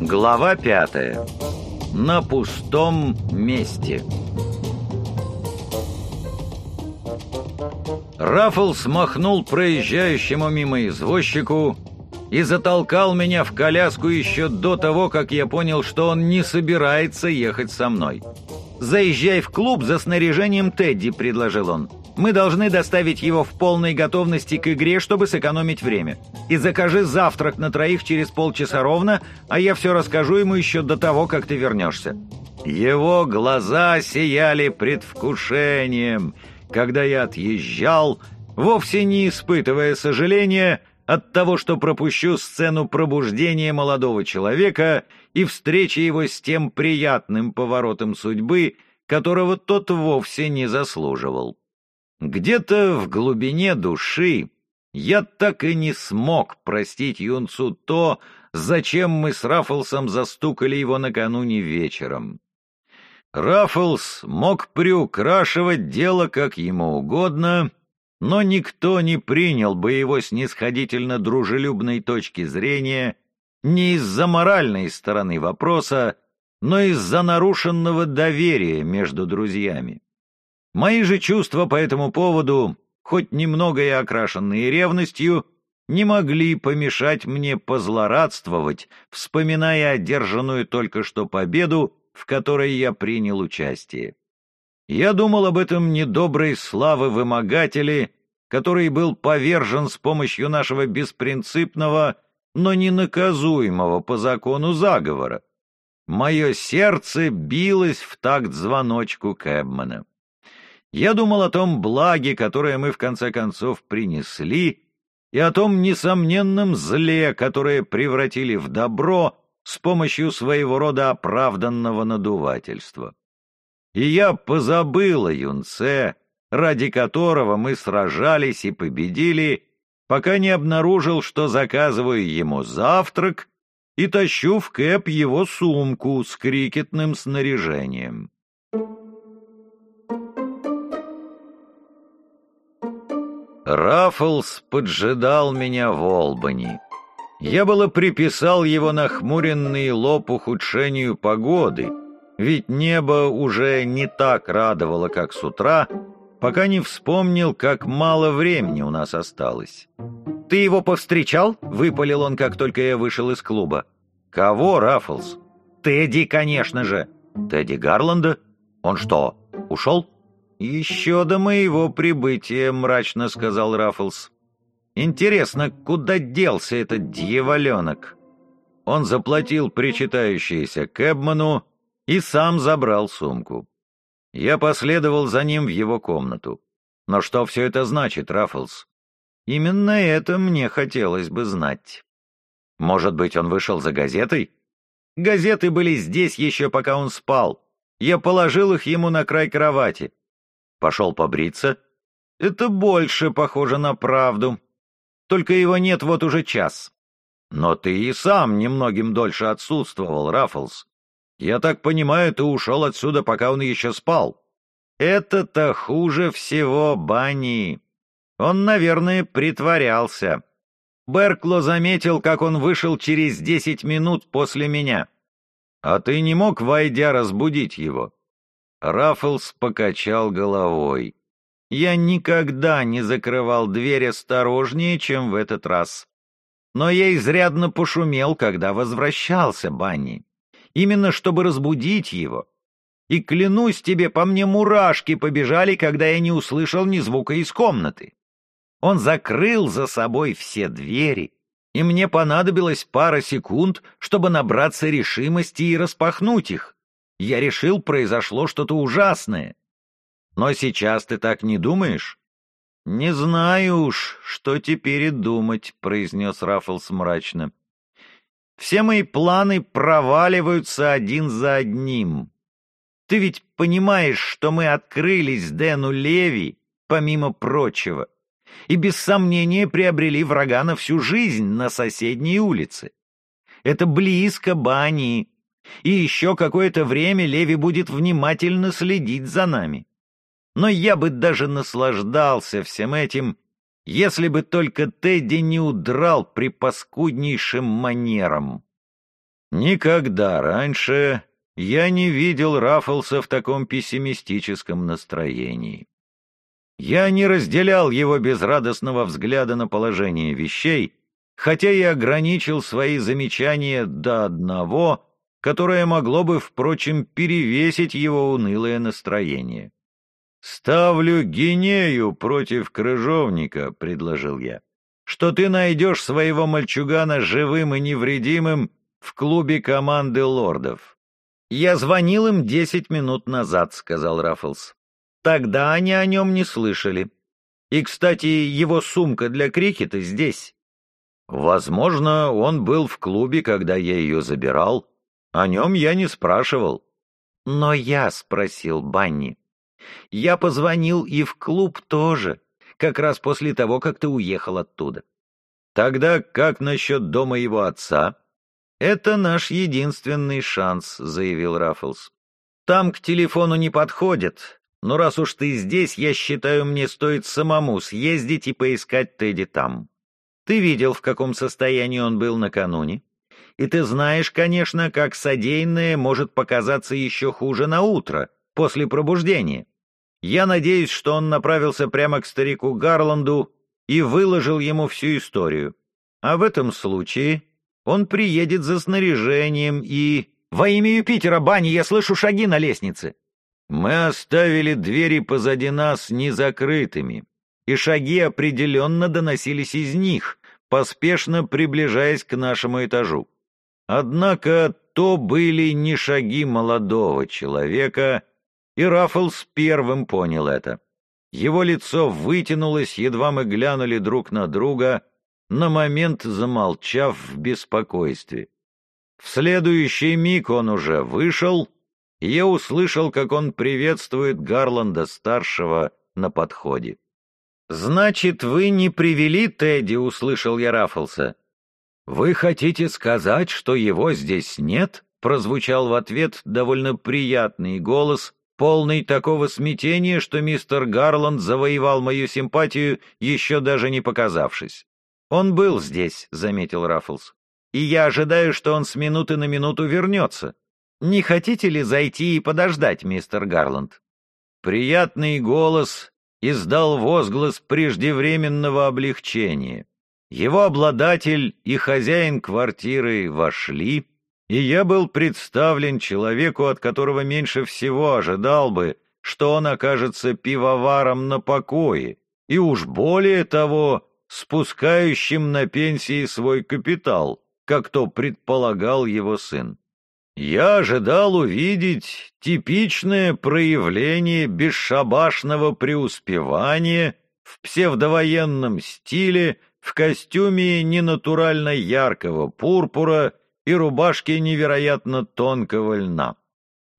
Глава пятая. На пустом месте. Раффл смахнул проезжающему мимо извозчику и затолкал меня в коляску еще до того, как я понял, что он не собирается ехать со мной. «Заезжай в клуб за снаряжением Тедди», — предложил он. «Мы должны доставить его в полной готовности к игре, чтобы сэкономить время. И закажи завтрак на троих через полчаса ровно, а я все расскажу ему еще до того, как ты вернешься». Его глаза сияли предвкушением, когда я отъезжал, вовсе не испытывая сожаления от того, что пропущу сцену пробуждения молодого человека и встречи его с тем приятным поворотом судьбы, которого тот вовсе не заслуживал. Где-то в глубине души я так и не смог простить юнцу то, зачем мы с Раффлсом застукали его накануне вечером. Раффлс мог приукрашивать дело как ему угодно, но никто не принял бы его снисходительно дружелюбной точки зрения не из-за моральной стороны вопроса, но из-за нарушенного доверия между друзьями. Мои же чувства по этому поводу, хоть немного и окрашенные ревностью, не могли помешать мне позлорадствовать, вспоминая одержанную только что победу, в которой я принял участие. Я думал об этом недоброй славы вымогателе, который был повержен с помощью нашего беспринципного но не наказуемого по закону заговора. Мое сердце билось в такт звоночку Кэбмана. Я думал о том благе, которое мы в конце концов принесли, и о том несомненном зле, которое превратили в добро с помощью своего рода оправданного надувательства. И я позабыл о юнце, ради которого мы сражались и победили, пока не обнаружил, что заказываю ему завтрак и тащу в кэп его сумку с крикетным снаряжением. Раффлс поджидал меня в Олбани. Я было приписал его нахмуренный лоб ухудшению погоды, ведь небо уже не так радовало, как с утра, пока не вспомнил, как мало времени у нас осталось. «Ты его повстречал?» — выпалил он, как только я вышел из клуба. «Кого, Раффлс?» «Тедди, конечно же». «Тедди Гарланда? Он что, ушел?» «Еще до моего прибытия», — мрачно сказал Раффлс. «Интересно, куда делся этот дьяволенок?» Он заплатил причитающееся Кэбману и сам забрал сумку. Я последовал за ним в его комнату. Но что все это значит, Раффлс? Именно это мне хотелось бы знать. Может быть, он вышел за газетой? Газеты были здесь еще пока он спал. Я положил их ему на край кровати. Пошел побриться. Это больше похоже на правду. Только его нет вот уже час. Но ты и сам немногим дольше отсутствовал, Раффлс. Я так понимаю, ты ушел отсюда, пока он еще спал. Это-то хуже всего, Банни. Он, наверное, притворялся. Беркло заметил, как он вышел через десять минут после меня. А ты не мог, войдя, разбудить его? Раффлс покачал головой. Я никогда не закрывал дверь осторожнее, чем в этот раз. Но я изрядно пошумел, когда возвращался, Банни именно чтобы разбудить его. И клянусь тебе, по мне мурашки побежали, когда я не услышал ни звука из комнаты. Он закрыл за собой все двери, и мне понадобилось пара секунд, чтобы набраться решимости и распахнуть их. Я решил, произошло что-то ужасное. Но сейчас ты так не думаешь? «Не знаю уж, что теперь и думать», — произнес Раффлс мрачно. Все мои планы проваливаются один за одним. Ты ведь понимаешь, что мы открылись Дэну Леви, помимо прочего, и без сомнения приобрели врага на всю жизнь на соседней улице. Это близко Бани, и еще какое-то время Леви будет внимательно следить за нами. Но я бы даже наслаждался всем этим, если бы только Тедди не удрал при паскуднейшем манерам. Никогда раньше я не видел Раффлса в таком пессимистическом настроении. Я не разделял его безрадостного взгляда на положение вещей, хотя и ограничил свои замечания до одного, которое могло бы, впрочем, перевесить его унылое настроение. «Ставлю гинею против крыжовника», — предложил я, «что ты найдешь своего мальчугана живым и невредимым в клубе команды лордов». «Я звонил им десять минут назад», — сказал Раффлс. «Тогда они о нем не слышали. И, кстати, его сумка для крикета здесь». «Возможно, он был в клубе, когда я ее забирал. О нем я не спрашивал». «Но я спросил Банни. Я позвонил и в клуб тоже, как раз после того, как ты уехал оттуда. Тогда как насчет дома его отца? Это наш единственный шанс, заявил Раффлс. Там к телефону не подходит, но раз уж ты здесь, я считаю, мне стоит самому съездить и поискать Тедди там. Ты видел, в каком состоянии он был накануне? И ты знаешь, конечно, как содеянное может показаться еще хуже на утро, после пробуждения. Я надеюсь, что он направился прямо к старику Гарланду и выложил ему всю историю. А в этом случае он приедет за снаряжением и... «Во имя Юпитера, Бани, я слышу шаги на лестнице!» Мы оставили двери позади нас незакрытыми, и шаги определенно доносились из них, поспешно приближаясь к нашему этажу. Однако то были не шаги молодого человека, и Раффлс первым понял это. Его лицо вытянулось, едва мы глянули друг на друга, на момент замолчав в беспокойстве. В следующий миг он уже вышел, и я услышал, как он приветствует Гарланда-старшего на подходе. «Значит, вы не привели Тедди?» — услышал я Раффлса. «Вы хотите сказать, что его здесь нет?» — прозвучал в ответ довольно приятный голос, полный такого смятения, что мистер Гарланд завоевал мою симпатию, еще даже не показавшись. «Он был здесь», — заметил Раффлс, — «и я ожидаю, что он с минуты на минуту вернется. Не хотите ли зайти и подождать, мистер Гарланд?» Приятный голос издал возглас преждевременного облегчения. Его обладатель и хозяин квартиры вошли, и я был представлен человеку, от которого меньше всего ожидал бы, что он окажется пивоваром на покое, и уж более того, спускающим на пенсии свой капитал, как то предполагал его сын. Я ожидал увидеть типичное проявление бесшабашного преуспевания в псевдовоенном стиле, в костюме ненатурально яркого пурпура и рубашки невероятно тонкого льна.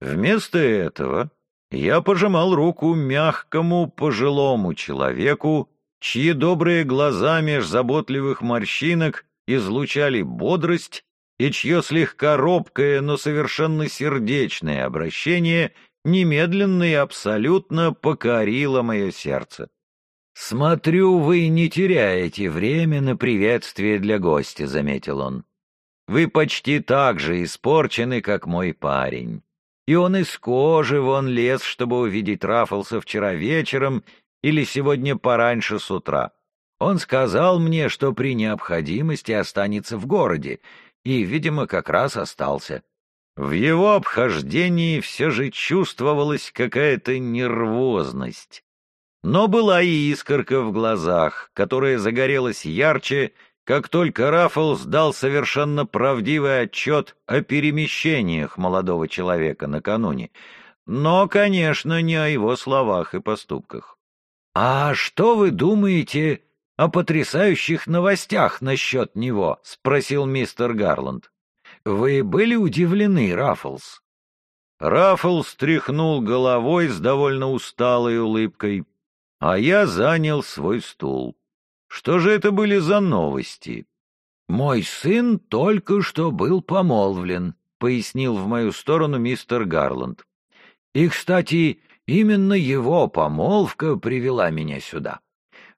Вместо этого я пожимал руку мягкому пожилому человеку, чьи добрые глаза меж заботливых морщинок излучали бодрость и чье слегка робкое, но совершенно сердечное обращение немедленно и абсолютно покорило мое сердце. «Смотрю, вы не теряете время на приветствие для гостя», — заметил он. Вы почти так же испорчены, как мой парень. И он из кожи вон лез, чтобы увидеть Раффлса вчера вечером или сегодня пораньше с утра. Он сказал мне, что при необходимости останется в городе, и, видимо, как раз остался. В его обхождении все же чувствовалась какая-то нервозность. Но была и искорка в глазах, которая загорелась ярче как только Раффлс дал совершенно правдивый отчет о перемещениях молодого человека накануне, но, конечно, не о его словах и поступках. «А что вы думаете о потрясающих новостях насчет него?» — спросил мистер Гарланд. «Вы были удивлены, Раффлс?» Раффлс тряхнул головой с довольно усталой улыбкой, а я занял свой стул. Что же это были за новости? «Мой сын только что был помолвлен», — пояснил в мою сторону мистер Гарланд. «И, кстати, именно его помолвка привела меня сюда.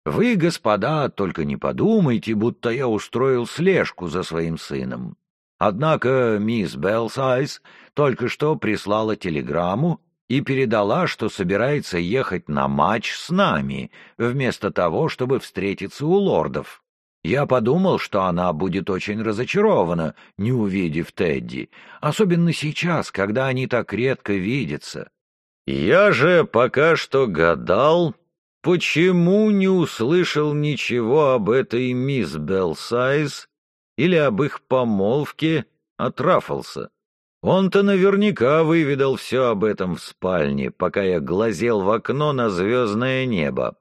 Вы, господа, только не подумайте, будто я устроил слежку за своим сыном. Однако мисс Белсайз только что прислала телеграмму и передала, что собирается ехать на матч с нами, вместо того, чтобы встретиться у лордов. Я подумал, что она будет очень разочарована, не увидев Тедди, особенно сейчас, когда они так редко видятся. Я же пока что гадал, почему не услышал ничего об этой мисс Белсайз или об их помолвке от Раффлса. Он-то наверняка выведал все об этом в спальне, пока я глазел в окно на звездное небо.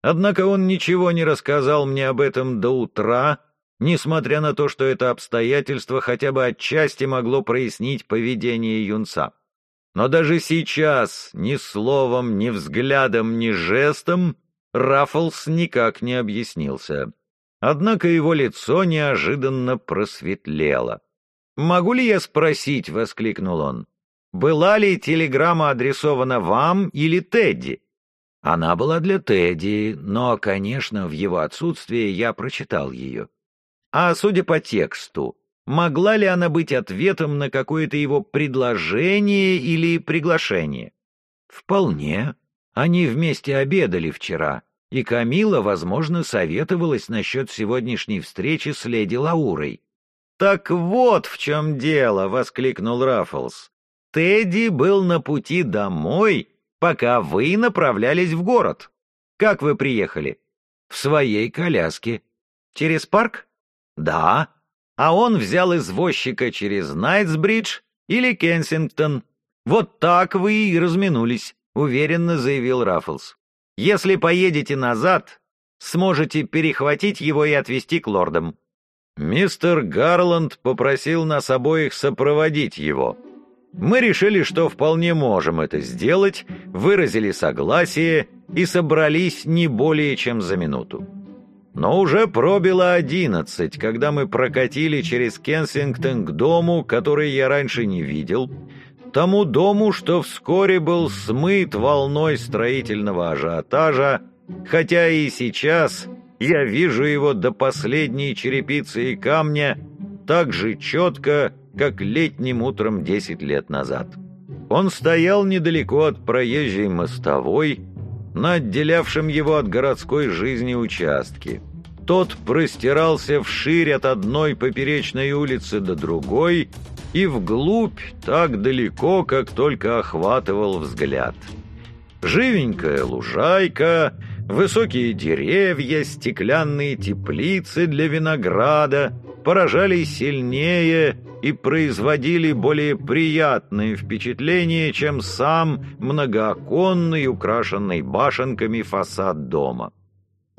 Однако он ничего не рассказал мне об этом до утра, несмотря на то, что это обстоятельство хотя бы отчасти могло прояснить поведение юнца. Но даже сейчас ни словом, ни взглядом, ни жестом Раффлс никак не объяснился. Однако его лицо неожиданно просветлело. «Могу ли я спросить?» — воскликнул он. «Была ли телеграмма адресована вам или Тедди?» Она была для Тедди, но, конечно, в его отсутствие я прочитал ее. А судя по тексту, могла ли она быть ответом на какое-то его предложение или приглашение? Вполне. Они вместе обедали вчера, и Камила, возможно, советовалась насчет сегодняшней встречи с леди Лаурой. «Так вот в чем дело!» — воскликнул Раффлс. «Тедди был на пути домой, пока вы направлялись в город. Как вы приехали?» «В своей коляске». «Через парк?» «Да». «А он взял извозчика через Найтсбридж или Кенсингтон. Вот так вы и разминулись», — уверенно заявил Раффлс. Если поедете назад, сможете перехватить его и отвезти к лордам». Мистер Гарланд попросил нас обоих сопроводить его. Мы решили, что вполне можем это сделать, выразили согласие и собрались не более чем за минуту. Но уже пробило одиннадцать, когда мы прокатили через Кенсингтон к дому, который я раньше не видел, тому дому, что вскоре был смыт волной строительного ажиотажа, хотя и сейчас я вижу его до последней черепицы и камня так же четко, как летним утром десять лет назад. Он стоял недалеко от проезжей мостовой, на отделявшем его от городской жизни участке. Тот простирался вширь от одной поперечной улицы до другой, и вглубь так далеко, как только охватывал взгляд. Живенькая лужайка, высокие деревья, стеклянные теплицы для винограда поражали сильнее и производили более приятные впечатления, чем сам многооконный, украшенный башенками фасад дома.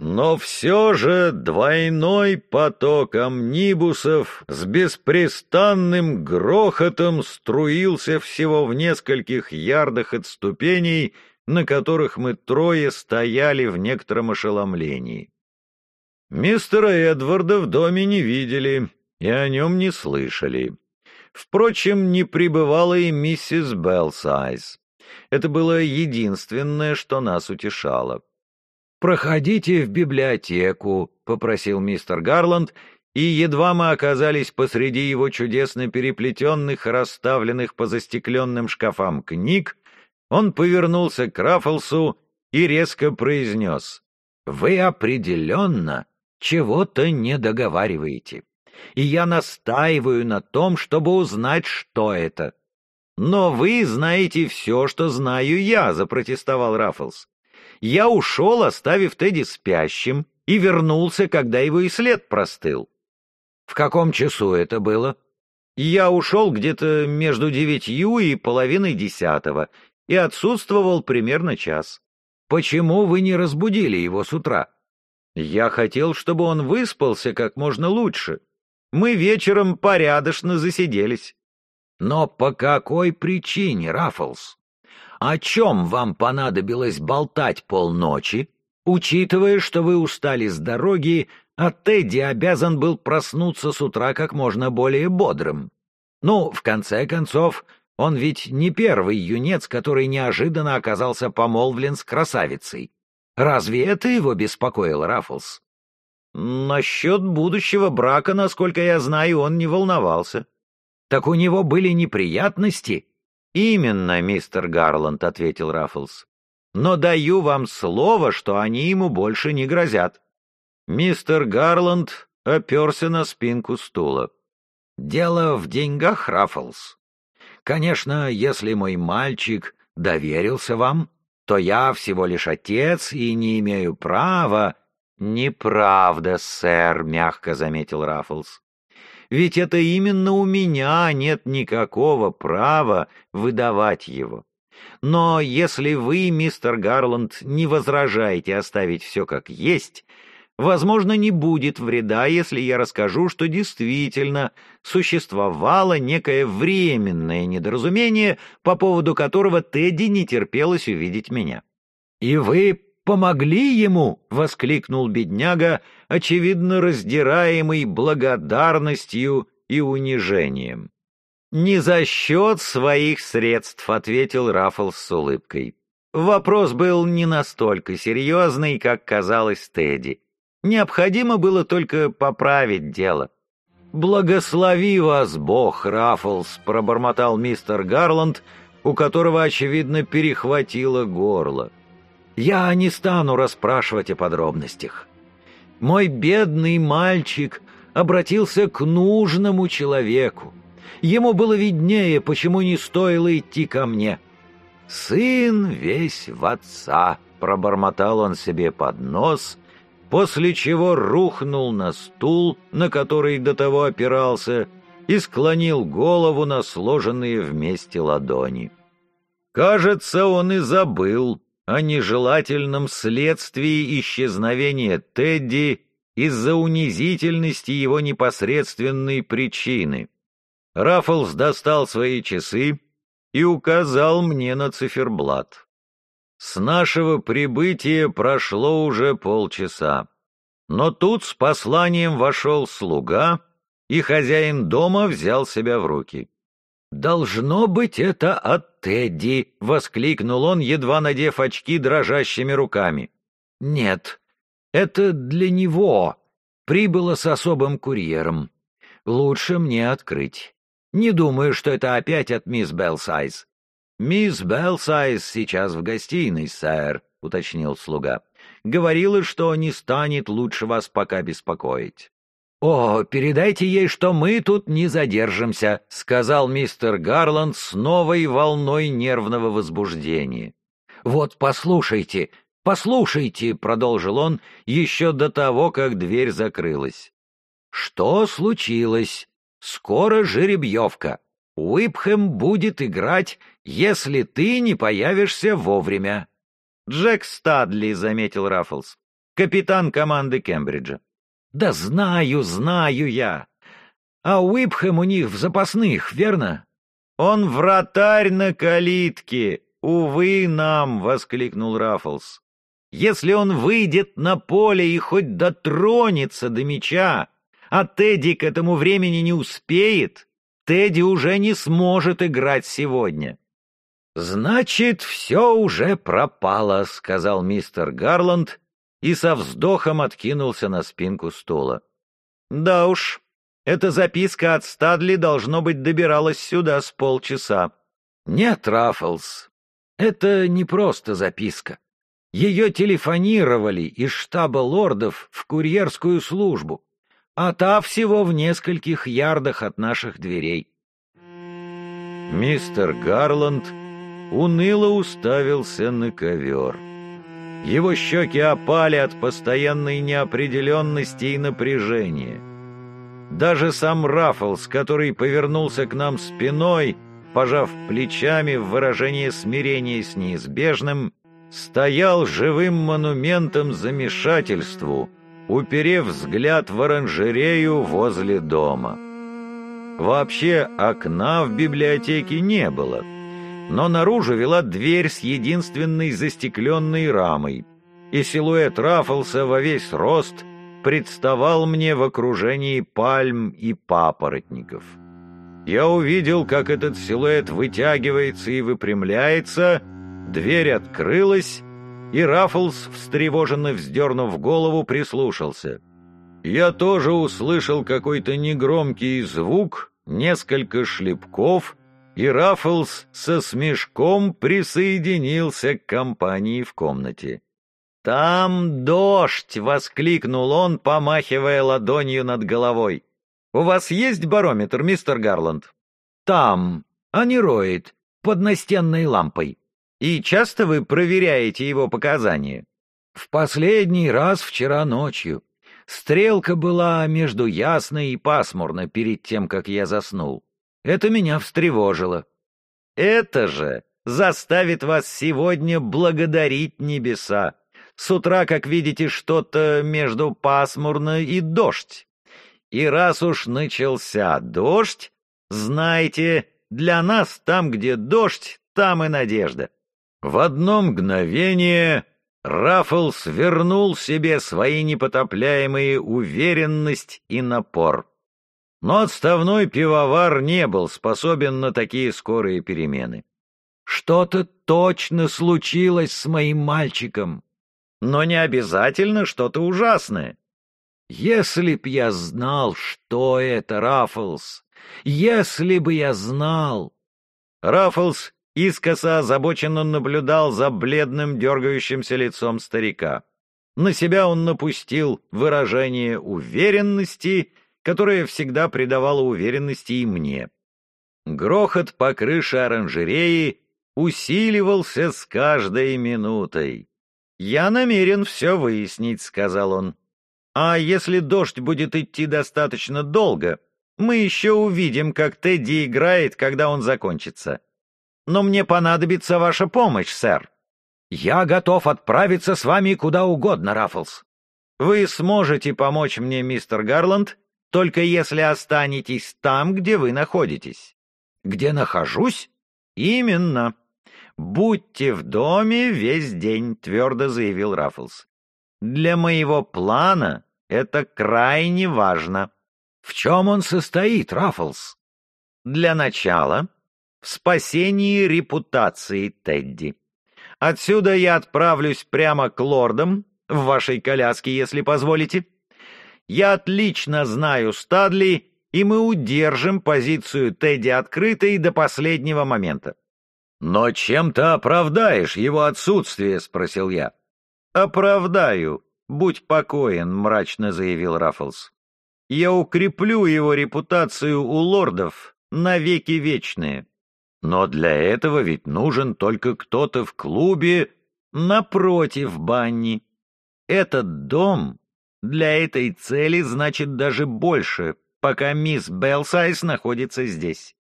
Но все же двойной поток амнибусов с беспрестанным грохотом струился всего в нескольких ярдах от ступеней, на которых мы трое стояли в некотором ошеломлении. Мистера Эдварда в доме не видели и о нем не слышали. Впрочем, не пребывала и миссис Белсайз. Это было единственное, что нас утешало. «Проходите в библиотеку», — попросил мистер Гарланд, и едва мы оказались посреди его чудесно переплетенных, расставленных по застекленным шкафам книг, он повернулся к Раффлсу и резко произнес, «Вы определенно чего-то не договариваете, и я настаиваю на том, чтобы узнать, что это». «Но вы знаете все, что знаю я», — запротестовал Раффлс. Я ушел, оставив Тедди спящим, и вернулся, когда его и след простыл. В каком часу это было? Я ушел где-то между девятью и половиной десятого и отсутствовал примерно час. Почему вы не разбудили его с утра? Я хотел, чтобы он выспался как можно лучше. Мы вечером порядочно засиделись. Но по какой причине, Раффлс? О чем вам понадобилось болтать полночи, учитывая, что вы устали с дороги, а Тедди обязан был проснуться с утра как можно более бодрым? Ну, в конце концов, он ведь не первый юнец, который неожиданно оказался помолвлен с красавицей. Разве это его беспокоил Раффлс? Насчет будущего брака, насколько я знаю, он не волновался. Так у него были неприятности?» «Именно, мистер Гарланд», — ответил Раффлс. «Но даю вам слово, что они ему больше не грозят». Мистер Гарланд оперся на спинку стула. «Дело в деньгах, Раффлс. Конечно, если мой мальчик доверился вам, то я всего лишь отец и не имею права...» «Неправда, сэр», — мягко заметил Раффлс. «Ведь это именно у меня нет никакого права выдавать его. Но если вы, мистер Гарланд, не возражаете оставить все как есть, Возможно, не будет вреда, если я расскажу, что действительно существовало некое временное недоразумение, по поводу которого Тедди не терпелось увидеть меня. «И вы помогли ему?» — воскликнул бедняга, очевидно раздираемый благодарностью и унижением. «Не за счет своих средств», — ответил Раффлс с улыбкой. Вопрос был не настолько серьезный, как казалось Тедди. Необходимо было только поправить дело. «Благослови вас, бог, Раффлс!» — пробормотал мистер Гарланд, у которого, очевидно, перехватило горло. «Я не стану расспрашивать о подробностях. Мой бедный мальчик обратился к нужному человеку. Ему было виднее, почему не стоило идти ко мне. Сын весь в отца!» — пробормотал он себе под нос — после чего рухнул на стул, на который до того опирался, и склонил голову на сложенные вместе ладони. Кажется, он и забыл о нежелательном следствии исчезновения Тедди из-за унизительности его непосредственной причины. Раффлс достал свои часы и указал мне на циферблат. С нашего прибытия прошло уже полчаса. Но тут с посланием вошел слуга, и хозяин дома взял себя в руки. «Должно быть, это от Тедди!» — воскликнул он, едва надев очки дрожащими руками. «Нет, это для него. Прибыло с особым курьером. Лучше мне открыть. Не думаю, что это опять от мисс Белсайз. «Мисс Белсайз сейчас в гостиной, сэр», — уточнил слуга. «Говорила, что не станет лучше вас пока беспокоить». «О, передайте ей, что мы тут не задержимся», — сказал мистер Гарланд с новой волной нервного возбуждения. «Вот послушайте, послушайте», — продолжил он еще до того, как дверь закрылась. «Что случилось? Скоро жеребьевка. Уипхэм будет играть, если ты не появишься вовремя. Джек Стадли, — заметил Раффлс, — капитан команды Кембриджа. Да знаю, знаю я. А Уипхэм у них в запасных, верно? Он вратарь на калитке. Увы нам, — воскликнул Раффлс. Если он выйдет на поле и хоть дотронется до мяча, а Тедди к этому времени не успеет, Тедди уже не сможет играть сегодня. «Значит, все уже пропало», — сказал мистер Гарланд и со вздохом откинулся на спинку стула. «Да уж, эта записка от Стадли, должно быть, добиралась сюда с полчаса». «Нет, Раффлс, это не просто записка. Ее телефонировали из штаба лордов в курьерскую службу а та всего в нескольких ярдах от наших дверей. Мистер Гарланд уныло уставился на ковер. Его щеки опали от постоянной неопределенности и напряжения. Даже сам Раффлс, который повернулся к нам спиной, пожав плечами в выражении смирения с неизбежным, стоял живым монументом замешательству — уперев взгляд в оранжерею возле дома. Вообще окна в библиотеке не было, но наружу вела дверь с единственной застекленной рамой, и силуэт Раффлса во весь рост представал мне в окружении пальм и папоротников. Я увидел, как этот силуэт вытягивается и выпрямляется, дверь открылась, и Раффлс, встревоженно вздернув голову, прислушался. Я тоже услышал какой-то негромкий звук, несколько шлепков, и Раффлс со смешком присоединился к компании в комнате. «Там дождь!» — воскликнул он, помахивая ладонью над головой. «У вас есть барометр, мистер Гарланд?» «Там, а не роет, под настенной лампой». «И часто вы проверяете его показания?» «В последний раз вчера ночью. Стрелка была между ясной и пасмурно перед тем, как я заснул. Это меня встревожило». «Это же заставит вас сегодня благодарить небеса. С утра, как видите, что-то между пасмурно и дождь. И раз уж начался дождь, знайте, для нас там, где дождь, там и надежда. В одно мгновение Раффлс вернул себе свои непотопляемые уверенность и напор. Но отставной пивовар не был способен на такие скорые перемены. «Что-то точно случилось с моим мальчиком!» «Но не обязательно что-то ужасное. Если б я знал, что это, Раффлс! Если бы я знал!» Раффлс искоса озабоченно наблюдал за бледным дергающимся лицом старика. На себя он напустил выражение уверенности, которое всегда придавало уверенности и мне. Грохот по крыше оранжереи усиливался с каждой минутой. «Я намерен все выяснить», — сказал он. А если дождь будет идти достаточно долго, мы еще увидим, как Тедди играет, когда он закончится. Но мне понадобится ваша помощь, сэр. Я готов отправиться с вами куда угодно, Раффлс. Вы сможете помочь мне, мистер Гарланд, только если останетесь там, где вы находитесь. Где нахожусь? Именно. Будьте в доме весь день, твердо заявил Раффлс. Для моего плана это крайне важно. В чем он состоит, Раффлс? Для начала, в спасении репутации Тедди. Отсюда я отправлюсь прямо к лордам, в вашей коляске, если позволите. Я отлично знаю Стадли, и мы удержим позицию Тедди открытой до последнего момента. «Но чем ты оправдаешь его отсутствие?» — спросил я. «Оправдаю, будь покоен», — мрачно заявил Раффлс. «Я укреплю его репутацию у лордов навеки вечные. Но для этого ведь нужен только кто-то в клубе напротив Банни. Этот дом для этой цели значит даже больше, пока мисс Белсайз находится здесь.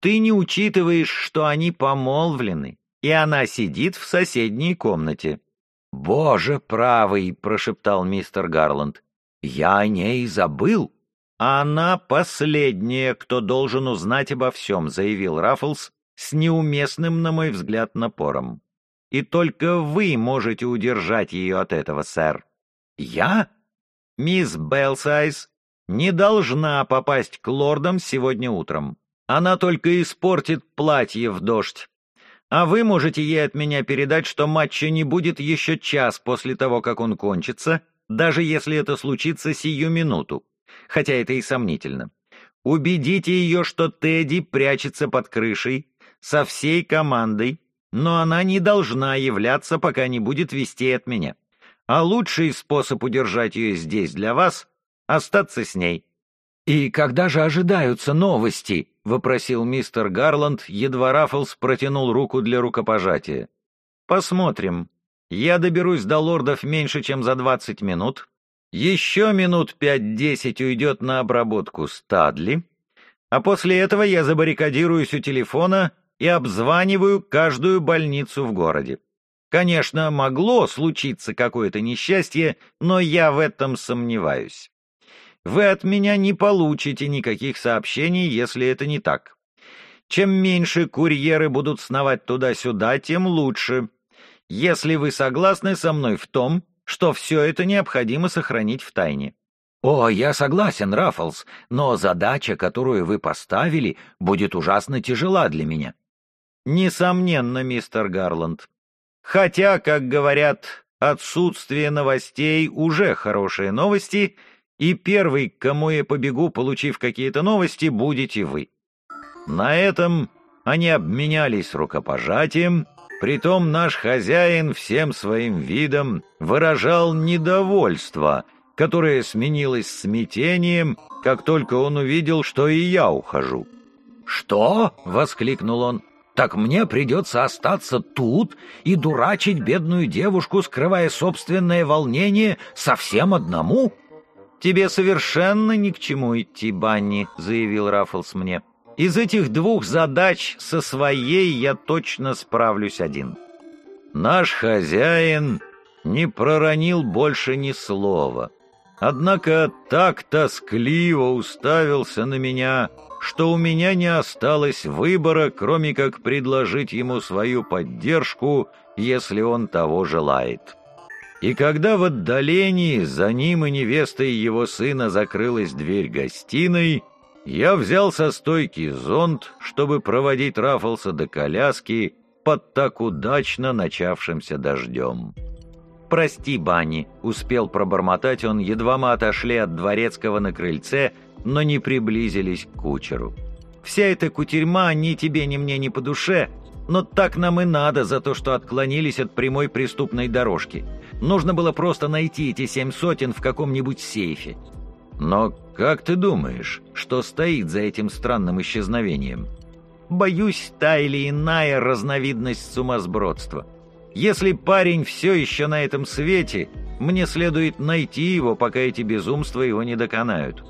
Ты не учитываешь, что они помолвлены, и она сидит в соседней комнате. «Боже правый!» — прошептал мистер Гарланд. «Я о ней забыл». «Она последняя, кто должен узнать обо всем», — заявил Раффлс с неуместным, на мой взгляд, напором. «И только вы можете удержать ее от этого, сэр». «Я?» «Мисс Белсайз не должна попасть к лордам сегодня утром. Она только испортит платье в дождь. А вы можете ей от меня передать, что матча не будет еще час после того, как он кончится, даже если это случится сию минуту, хотя это и сомнительно. Убедите ее, что Тедди прячется под крышей со всей командой, но она не должна являться, пока не будет вести от меня. А лучший способ удержать ее здесь для вас — остаться с ней. «И когда же ожидаются новости?» — вопросил мистер Гарланд, едва Раффлс протянул руку для рукопожатия. «Посмотрим. Я доберусь до лордов меньше, чем за двадцать минут. Еще минут пять-десять уйдет на обработку Стадли, а после этого я забаррикадируюсь у телефона и обзваниваю каждую больницу в городе. Конечно, могло случиться какое-то несчастье, но я в этом сомневаюсь. Вы от меня не получите никаких сообщений, если это не так. Чем меньше курьеры будут сновать туда-сюда, тем лучше. Если вы согласны со мной в том, что все это необходимо сохранить в тайне. «О, я согласен, Раффлс, но задача, которую вы поставили, будет ужасно тяжела для меня». «Несомненно, мистер Гарланд. Хотя, как говорят, отсутствие новостей уже хорошие новости — и первый, к кому я побегу, получив какие-то новости, будете вы». На этом они обменялись рукопожатием, притом наш хозяин всем своим видом выражал недовольство, которое сменилось смятением, как только он увидел, что и я ухожу. «Что?» — воскликнул он. «Так мне придется остаться тут и дурачить бедную девушку, скрывая собственное волнение совсем одному?» «Тебе совершенно ни к чему идти, Банни», — заявил Раффлс мне. «Из этих двух задач со своей я точно справлюсь один». Наш хозяин не проронил больше ни слова, однако так тоскливо уставился на меня, что у меня не осталось выбора, кроме как предложить ему свою поддержку, если он того желает. И когда в отдалении за ним и невестой его сына закрылась дверь гостиной, я взял со стойки зонт, чтобы проводить Раффлса до коляски под так удачно начавшимся дождем. «Прости, Банни», — успел пробормотать он, едва мы отошли от дворецкого на крыльце, но не приблизились к кучеру. «Вся эта кутерьма ни тебе, ни мне не по душе, но так нам и надо за то, что отклонились от прямой преступной дорожки. Нужно было просто найти эти семь сотен в каком-нибудь сейфе. Но как ты думаешь, что стоит за этим странным исчезновением? Боюсь, та или иная разновидность сумасбродства. Если парень все еще на этом свете, мне следует найти его, пока эти безумства его не доконают.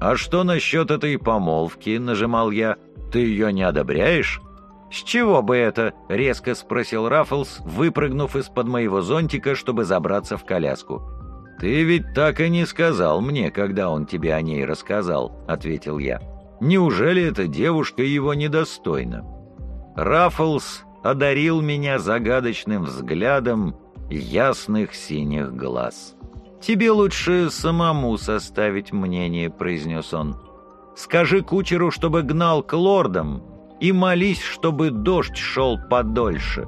«А что насчет этой помолвки?» — нажимал я. «Ты ее не одобряешь?» «С чего бы это?» — резко спросил Раффлс, выпрыгнув из-под моего зонтика, чтобы забраться в коляску. «Ты ведь так и не сказал мне, когда он тебе о ней рассказал», — ответил я. «Неужели эта девушка его недостойна?» Раффлс одарил меня загадочным взглядом ясных синих глаз. «Тебе лучше самому составить мнение», — произнес он. «Скажи кучеру, чтобы гнал к лордам, и молись, чтобы дождь шел подольше».